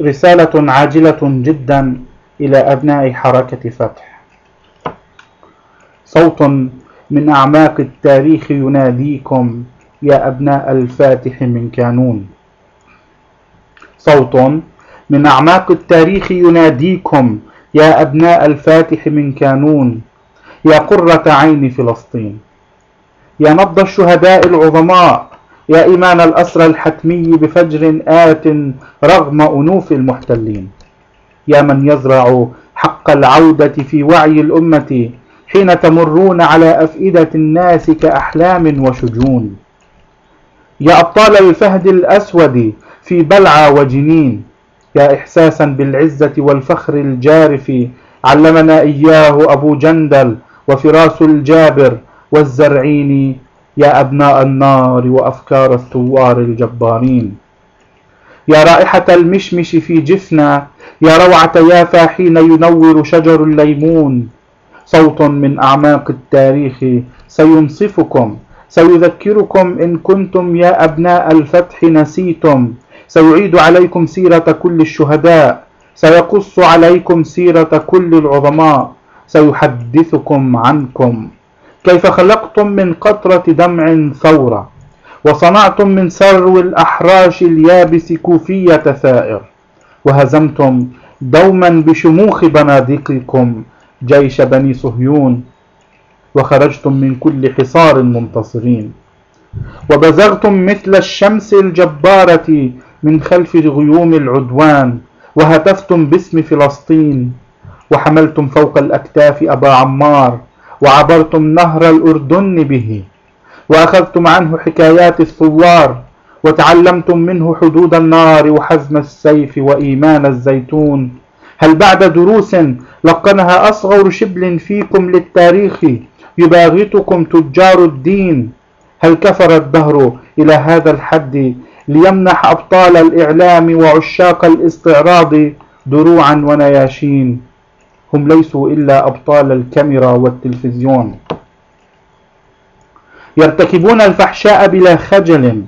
رسالة عاجلة جدا إلى أبناء حركة فتح. صوت من أعماق التاريخ يناديكم يا أبناء الفاتح من كانون. صوت من أعماق التاريخ يناديكم يا أبناء الفاتح من كانون. يا قرة عين فلسطين. يا نبض الشهداء العظماء يا إيمان الأسرى الحتمي بفجر آت رغم أنوف المحتلين. يا من يزرع حق العودة في وعي الأمة حين تمرون على أفئدة الناس كأحلام وشجون. يا أبطال الفهد الأسود في بلعى وجنين. يا إحساسا بالعزة والفخر الجارف علمنا إياه أبو جندل وفراس الجابر والزرعين يا أبناء النار وأفكار الثوار الجبارين. يا رائحة المشمش في جفنا يا روعة يافا حين ينور شجر الليمون. صوت من أعماق التاريخ سينصفكم سيذكركم إن كنتم يا أبناء الفتح نسيتم. سيعيد عليكم سيرة كل الشهداء سيقص عليكم سيرة كل العظماء سيحدثكم عنكم. كيف خلقتم من قطرة دمع ثورة وصنعتم من سرو الأحراش اليابس كوفية ثائر وهزمتم دوما بشموخ بنادقكم جيش بني صهيون وخرجتم من كل حصار منتصرين. وبزغتم مثل الشمس الجبارة من خلف غيوم العدوان وهتفتم باسم فلسطين وحملتم فوق الأكتاف أبا عمار وعبرتم نهر الأردن به وأخذتم عنه حكايات الثوار وتعلمتم منه حدود النار وحزم السيف وإيمان الزيتون. هل بعد دروس لقنها أصغر شبل فيكم للتاريخ يباغتكم تجار الدين؟ هل كفر الدهر إلى هذا الحد ليمنح أبطال الإعلام وعشاق الاستعراض دروعا ونياشين؟ هم ليسوا إلا أبطال الكاميرا والتلفزيون. يرتكبون الفحشاء بلا خجل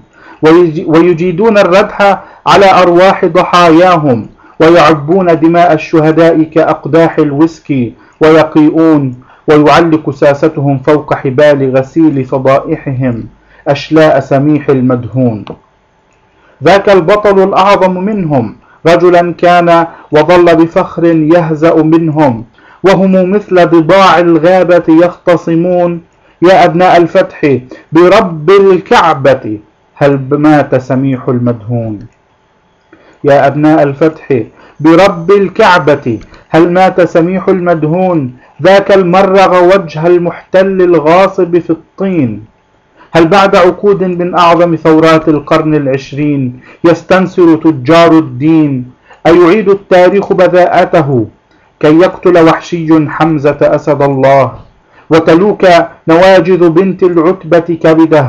ويجيدون الردح على أرواح ضحاياهم ويعبون دماء الشهداء كأقداح الويسكي ويقيئون ويعلق ساستهم فوق حبال غسيل فضائحهم أشلاء سميح المدهون. ذاك البطل الأعظم منهم رجلا كان وظل بفخر يهزأ منهم وهم مثل ضباع الغابة يختصمون. يا أبناء الفتح برب الكعبة هل مات سميح المدهون؟ يا أبناء الفتح برب الكعبة هل مات سميح المدهون؟ ذاك المرغ وجه المحتل الغاصب في الطين. هل بعد عقود من أعظم ثورات القرن العشرين يستنصر تجار الدين أيعيد التاريخ بذاءته كي يقتل وحشي حمزة أسد الله وتلوك نواجذ بنت العتبة كبده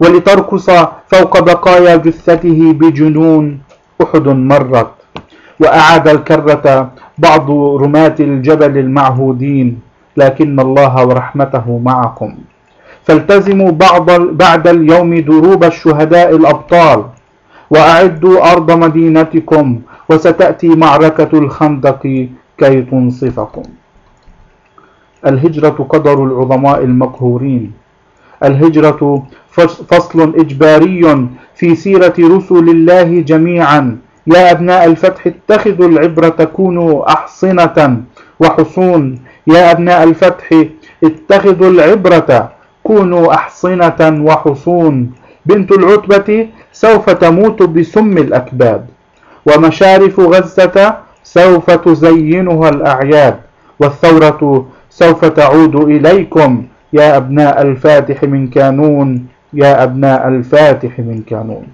ولتركص فوق بقايا جثته بجنون أحد مرت وأعاد الكرة بعض رماة الجبل المعهودين لكن الله ورحمته معكم فالتزموا بعض بعد اليوم دروب الشهداء الأبطال وأعدوا أرض مدينتكم وستأتي معركة الخندق كي تنصفكم. الهجرة قدر العظماء المقهورين. الهجرة فصل إجباري في سيرة رسل الله جميعا. يا أبناء الفتح اتخذوا العبرة كونوا أحصنة وحصون. يا أبناء الفتح اتخذوا العبرة كونوا أحصنة وحصون. بنت العتبة سوف تموت بسم الأكباد. ومشارف غزة سوف تزينها الأعياد. والثورة سوف تعود إليكم. يا أبناء الفاتح من كانون. يا أبناء الفاتح من كانون.